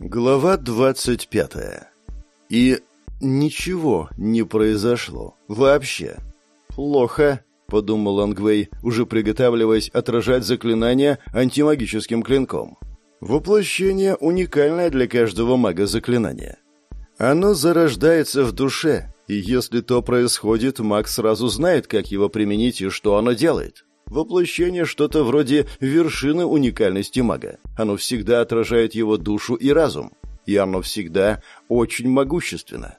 Глава двадцать пятая. И ничего не произошло. Вообще. Плохо, подумал Лангвей, уже приготавливаясь отражать заклинание антимагическим клинком. Воплощение уникальное для каждого мага заклинание. Оно зарождается в душе, и если то происходит, маг сразу знает, как его применить и что оно делает. Воплощение что-то вроде вершины уникальности мага. Оно всегда отражает его душу и разум. И оно всегда очень могущественно.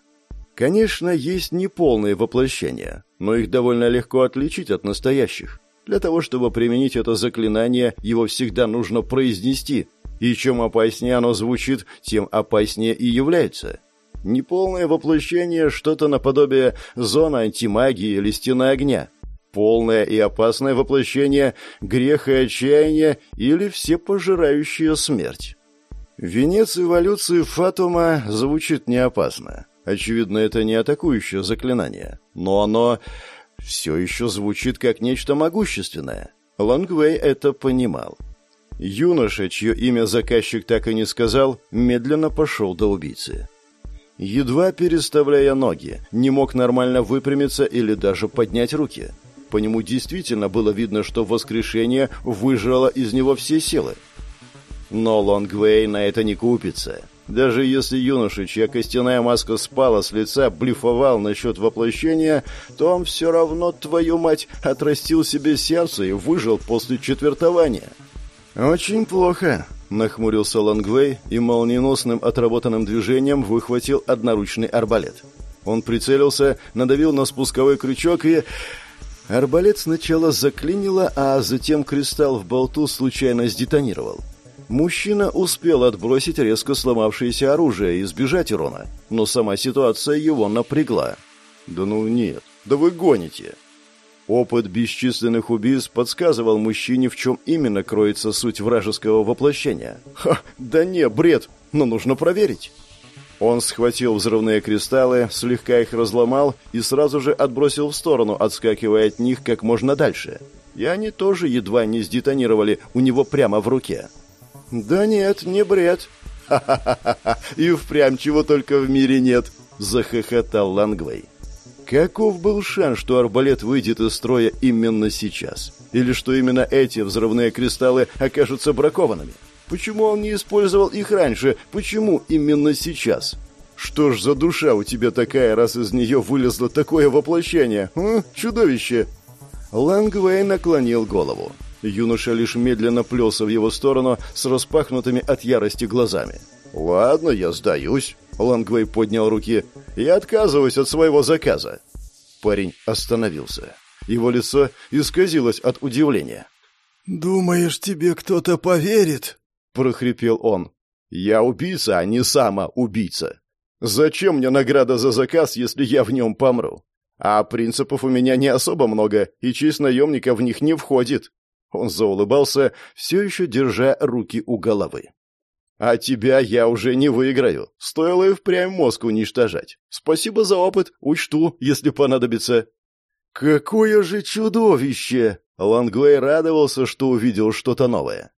Конечно, есть неполные воплощения, но их довольно легко отличить от настоящих. Для того, чтобы применить это заклинание, его всегда нужно произнести, и чем опаснее оно звучит, тем опаснее и является. Неполное воплощение – что-то наподобие зоны антимагии или стены огня – полное и опасное воплощение греха и отчаяния или всепожирающая смерть. Венец эволюции Фатума звучит не опасно. Очевидно, это не атакующее заклинание, но оно все еще звучит как нечто могущественное. Лонгвей это понимал. Юноша, чье имя заказчик так и не сказал, медленно пошел до убийцы. Едва переставляя ноги, не мог нормально выпрямиться или даже поднять руки – по нему действительно было видно, что воскрешение выжало из него все силы. Но Лонгвей на это не купится. Даже если юноша, чья костяная маска спала с лица, блефовал насчет воплощения, то он все равно, твою мать, отрастил себе сердце и выжил после четвертования. «Очень плохо», — нахмурился Лонгвей и молниеносным отработанным движением выхватил одноручный арбалет. Он прицелился, надавил на спусковой крючок и... Арбалет сначала заклинило, а затем кристалл в болту случайно сдетонировал. Мужчина успел отбросить резко сломавшееся оружие и избежать урона, но сама ситуация его напрягла. «Да ну нет, да вы гоните!» Опыт бесчисленных убийств подсказывал мужчине, в чем именно кроется суть вражеского воплощения. «Ха, да не, бред, но нужно проверить!» Он схватил взрывные кристаллы, слегка их разломал и сразу же отбросил в сторону, отскакивая от них как можно дальше. И они тоже едва не сдетонировали у него прямо в руке. «Да нет, не бред». «Ха-ха-ха! И впрямь чего только в мире нет!» — захохотал Лангвей. Каков был шанс, что арбалет выйдет из строя именно сейчас? Или что именно эти взрывные кристаллы окажутся бракованными? Почему он не использовал их раньше? Почему именно сейчас? Что ж за душа у тебя такая, раз из нее вылезло такое воплощение? А? Чудовище!» Лангвей наклонил голову. Юноша лишь медленно плелся в его сторону с распахнутыми от ярости глазами. «Ладно, я сдаюсь», — Лангвей поднял руки. «Я отказываюсь от своего заказа». Парень остановился. Его лицо исказилось от удивления. «Думаешь, тебе кто-то поверит?» — прохрипел он. «Я убийца, а не самоубийца. Зачем мне награда за заказ, если я в нем помру? А принципов у меня не особо много, и честь наемника в них не входит». Он заулыбался, все еще держа руки у головы. «А тебя я уже не выиграю. Стоило и впрямь мозг уничтожать. Спасибо за опыт, учту, если понадобится». «Какое же чудовище!» Лангвей радовался, что увидел что-то новое.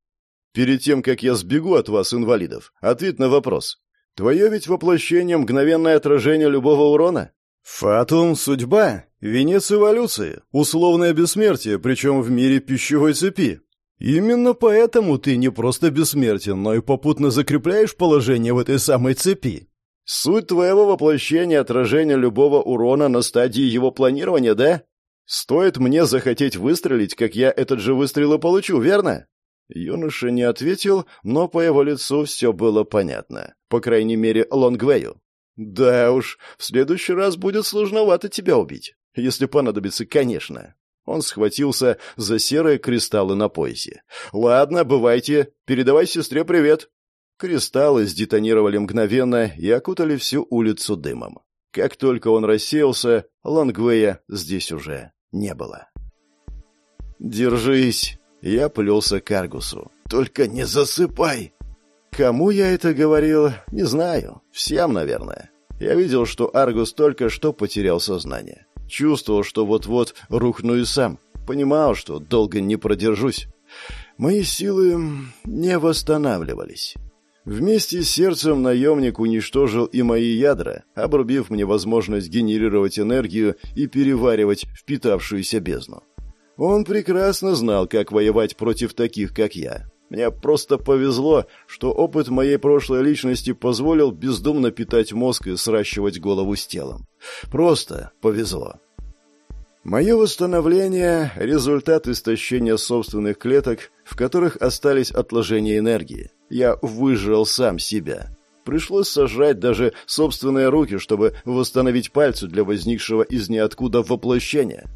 Перед тем, как я сбегу от вас, инвалидов, ответ на вопрос. Твое ведь воплощение мгновенное отражение любого урона? Фатум — судьба, венец эволюции, условное бессмертие, причем в мире пищевой цепи. Именно поэтому ты не просто бессмертен, но и попутно закрепляешь положение в этой самой цепи. Суть твоего воплощения — отражение любого урона на стадии его планирования, да? Стоит мне захотеть выстрелить, как я этот же выстрел и получу, верно? Юноша не ответил, но по его лицу все было понятно. По крайней мере, Лонгвею. «Да уж, в следующий раз будет сложновато тебя убить. Если понадобится, конечно». Он схватился за серые кристаллы на поясе. «Ладно, бывайте. Передавай сестре привет». Кристаллы сдетонировали мгновенно и окутали всю улицу дымом. Как только он рассеялся, Лонгвея здесь уже не было. «Держись!» Я плелся к Аргусу. «Только не засыпай!» Кому я это говорил, не знаю. Всем, наверное. Я видел, что Аргус только что потерял сознание. Чувствовал, что вот-вот рухну и сам. Понимал, что долго не продержусь. Мои силы не восстанавливались. Вместе с сердцем наемник уничтожил и мои ядра, обрубив мне возможность генерировать энергию и переваривать впитавшуюся бездну. Он прекрасно знал, как воевать против таких, как я. Мне просто повезло, что опыт моей прошлой личности позволил бездумно питать мозг и сращивать голову с телом. Просто повезло. Мое восстановление – результат истощения собственных клеток, в которых остались отложения энергии. Я выжил сам себя. Пришлось сожрать даже собственные руки, чтобы восстановить пальцы для возникшего из ниоткуда воплощения.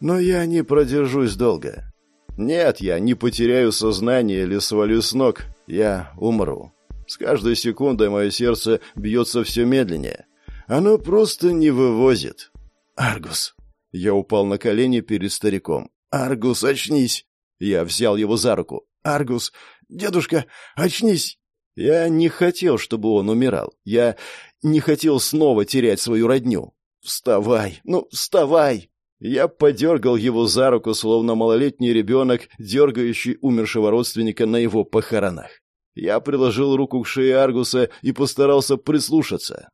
Но я не продержусь долго. Нет, я не потеряю сознание или свалю с ног. Я умру. С каждой секундой мое сердце бьется все медленнее. Оно просто не вывозит. Аргус. Я упал на колени перед стариком. «Аргус, очнись!» Я взял его за руку. «Аргус! Дедушка, очнись!» Я не хотел, чтобы он умирал. Я не хотел снова терять свою родню. «Вставай! Ну, вставай!» Я подергал его за руку, словно малолетний ребенок, дергающий умершего родственника на его похоронах. Я приложил руку к шее Аргуса и постарался прислушаться.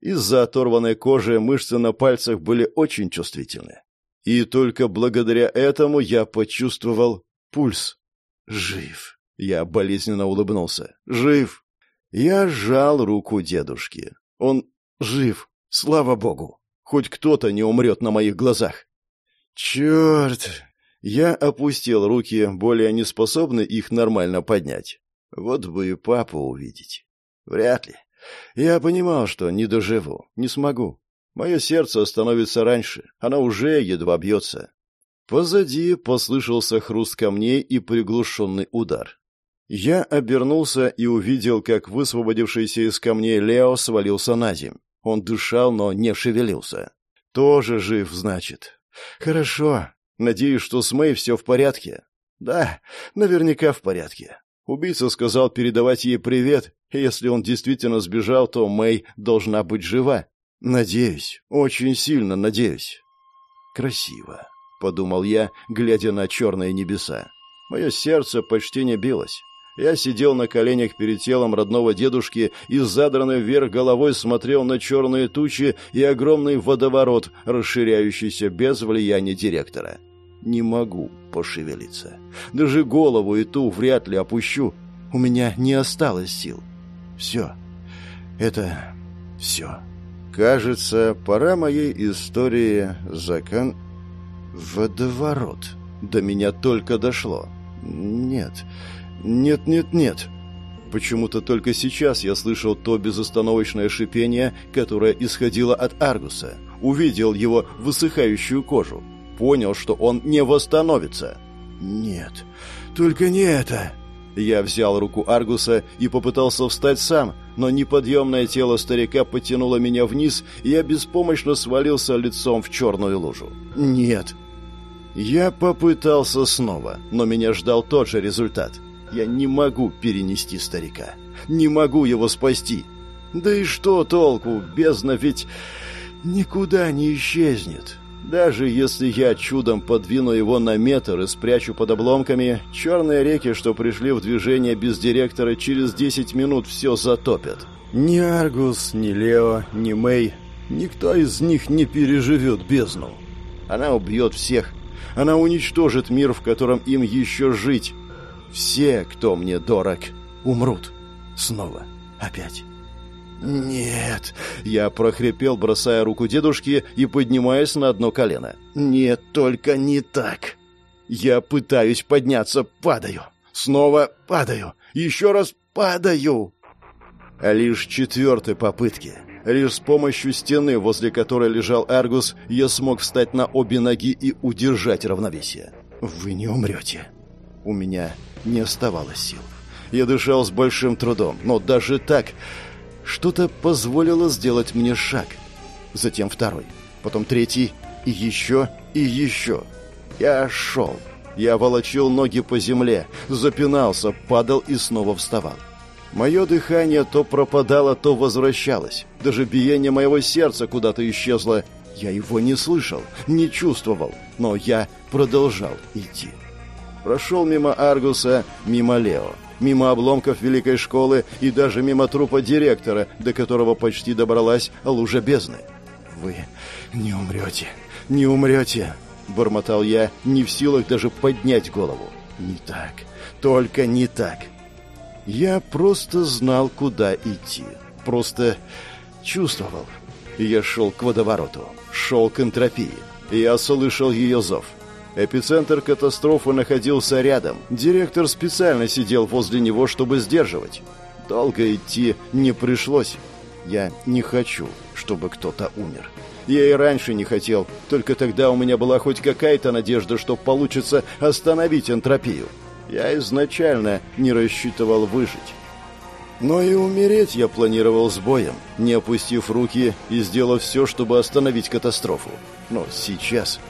Из-за оторванной кожи мышцы на пальцах были очень чувствительны. И только благодаря этому я почувствовал пульс. Жив. Я болезненно улыбнулся. Жив. Я сжал руку дедушки. Он жив. Слава богу. Хоть кто-то не умрет на моих глазах. Черт! Я опустил руки, более не способный их нормально поднять. Вот бы и папу увидеть. Вряд ли. Я понимал, что не доживу, не смогу. Мое сердце остановится раньше, оно уже едва бьется. Позади послышался хруст камней и приглушенный удар. Я обернулся и увидел, как высвободившийся из камней Лео свалился на земь. Он дышал, но не шевелился. Тоже жив, значит. Хорошо. Надеюсь, что с Мэй все в порядке. Да, наверняка в порядке. Убийца сказал передавать ей привет, если он действительно сбежал, то Мэй должна быть жива. Надеюсь, очень сильно надеюсь. Красиво, подумал я, глядя на черные небеса. Мое сердце почти не билось. Я сидел на коленях перед телом родного дедушки и задранной вверх головой смотрел на черные тучи и огромный водоворот, расширяющийся без влияния директора не могу пошевелиться. Даже голову и ту вряд ли опущу. У меня не осталось сил. Все. Это все. Кажется, пора моей истории закон... Водоворот. До меня только дошло. Нет. Нет, нет, нет. Почему-то только сейчас я слышал то безостановочное шипение, которое исходило от Аргуса. Увидел его высыхающую кожу понял, что он не восстановится. «Нет, только не это!» Я взял руку Аргуса и попытался встать сам, но неподъемное тело старика потянуло меня вниз, и я беспомощно свалился лицом в черную лужу. «Нет!» Я попытался снова, но меня ждал тот же результат. Я не могу перенести старика. Не могу его спасти. Да и что толку? Бездна ведь никуда не исчезнет. Даже если я чудом подвину его на метр и спрячу под обломками, черные реки, что пришли в движение без директора, через 10 минут все затопят. Ни Аргус, ни Лео, ни Мэй, никто из них не переживет бездну. Она убьет всех. Она уничтожит мир, в котором им еще жить. Все, кто мне дорог, умрут. Снова. Опять. «Нет!» — я прохрипел, бросая руку дедушки и поднимаясь на одно колено. «Нет, только не так!» Я пытаюсь подняться, падаю. Снова падаю. Еще раз падаю. Лишь четвертой попытки, лишь с помощью стены, возле которой лежал Аргус, я смог встать на обе ноги и удержать равновесие. «Вы не умрете». У меня не оставалось сил. Я дышал с большим трудом, но даже так что-то позволило сделать мне шаг. Затем второй, потом третий, и еще, и еще. Я шел. Я волочил ноги по земле, запинался, падал и снова вставал. Мое дыхание то пропадало, то возвращалось. Даже биение моего сердца куда-то исчезло. Я его не слышал, не чувствовал, но я продолжал идти. Прошел мимо Аргуса, мимо Лео, мимо обломков великой школы и даже мимо трупа директора, до которого почти добралась лужа бездны. «Вы не умрете, не умрете!» — бормотал я, не в силах даже поднять голову. «Не так, только не так!» Я просто знал, куда идти. Просто чувствовал. Я шел к водовороту, шел к энтропии. Я слышал ее зов. Эпицентр катастрофы находился рядом. Директор специально сидел возле него, чтобы сдерживать. Долго идти не пришлось. Я не хочу, чтобы кто-то умер. Я и раньше не хотел, только тогда у меня была хоть какая-то надежда, что получится остановить энтропию. Я изначально не рассчитывал выжить. Но и умереть я планировал с боем, не опустив руки и сделав все, чтобы остановить катастрофу. Но сейчас,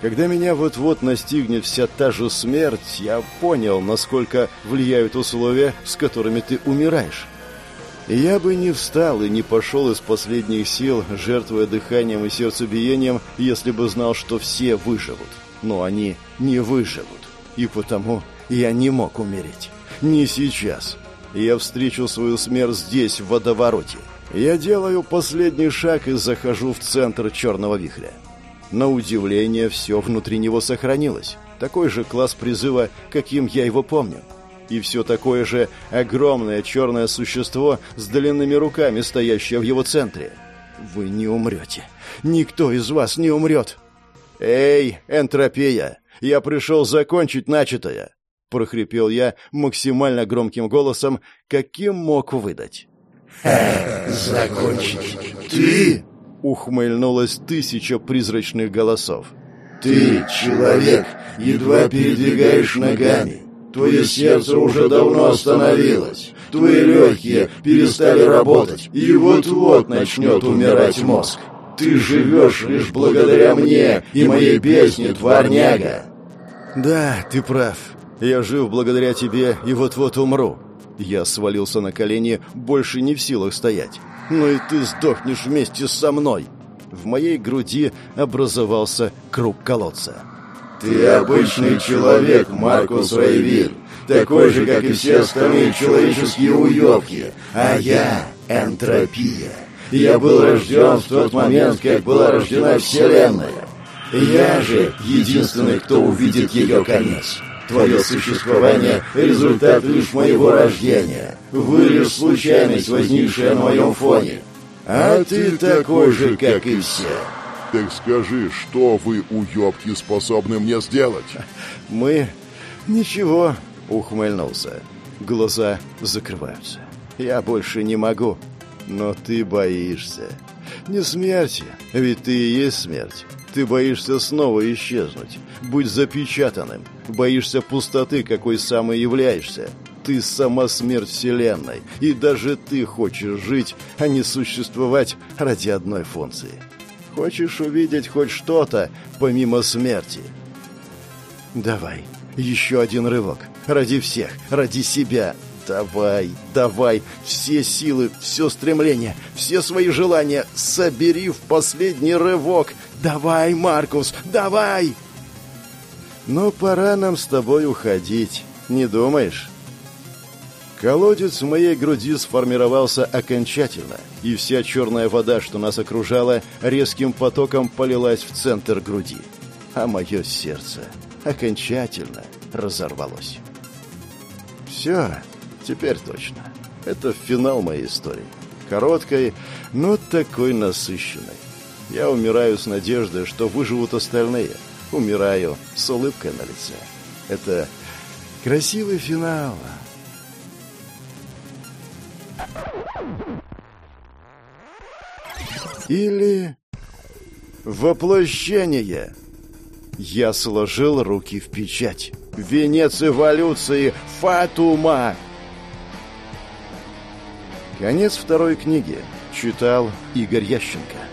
когда меня вот-вот настигнет вся та же смерть, я понял, насколько влияют условия, с которыми ты умираешь. Я бы не встал и не пошел из последних сил, жертвуя дыханием и сердцебиением, если бы знал, что все выживут. Но они не выживут. И потому я не мог умереть. Не сейчас. Я встречу свою смерть здесь, в водовороте. Я делаю последний шаг и захожу в центр черного вихря. На удивление, все внутри него сохранилось. Такой же класс призыва, каким я его помню. И все такое же огромное черное существо с длинными руками, стоящее в его центре. Вы не умрете. Никто из вас не умрет. Эй, энтропия, я пришел закончить начатое прохрипел я максимально громким голосом, каким мог выдать. «Ха, закончить! Ты?» — ухмыльнулось тысяча призрачных голосов. «Ты, человек, едва передвигаешь ногами. Твое сердце уже давно остановилось. Твои легкие перестали работать, и вот-вот начнет умирать мозг. Ты живешь лишь благодаря мне и моей песне, тварняга!» «Да, ты прав. Я жив благодаря тебе и вот-вот умру. Я свалился на колени, больше не в силах стоять. Ну и ты сдохнешь вместе со мной. В моей груди образовался круг колодца. Ты обычный человек, Маркус Рейвин, такой же, как и все остальные человеческие уёбки, а я — энтропия. Я был рожден в тот момент, как была рождена Вселенная. Я же единственный, кто увидит ее конец. Твое существование — результат лишь моего рождения. Вы лишь случайность, возникшая на моем фоне. А ты такой же, как и все. Так скажи, что вы, уёбки, способны мне сделать? Мы... Ничего, ухмыльнулся. Глаза закрываются. Я больше не могу. Но ты боишься. Не смерти, ведь ты и есть смерть. Ты боишься снова исчезнуть, быть запечатанным. Боишься пустоты, какой сам и являешься. Ты сама смерть Вселенной, и даже ты хочешь жить, а не существовать ради одной функции. Хочешь увидеть хоть что-то, помимо смерти. Давай, еще один рывок. Ради всех, ради себя. Давай, давай, все силы, все стремления, все свои желания собери в последний рывок. Давай, Маркус, давай! Но пора нам с тобой уходить, не думаешь? Колодец в моей груди сформировался окончательно, и вся черная вода, что нас окружала, резким потоком полилась в центр груди. А мое сердце окончательно разорвалось. Все, теперь точно. Это финал моей истории. Короткой, но такой насыщенной. Я умираю с надеждой, что выживут остальные. Умираю с улыбкой на лице. Это красивый финал. Или воплощение. Я сложил руки в печать. Венец эволюции Фатума. Конец второй книги. Читал Игорь Ященко.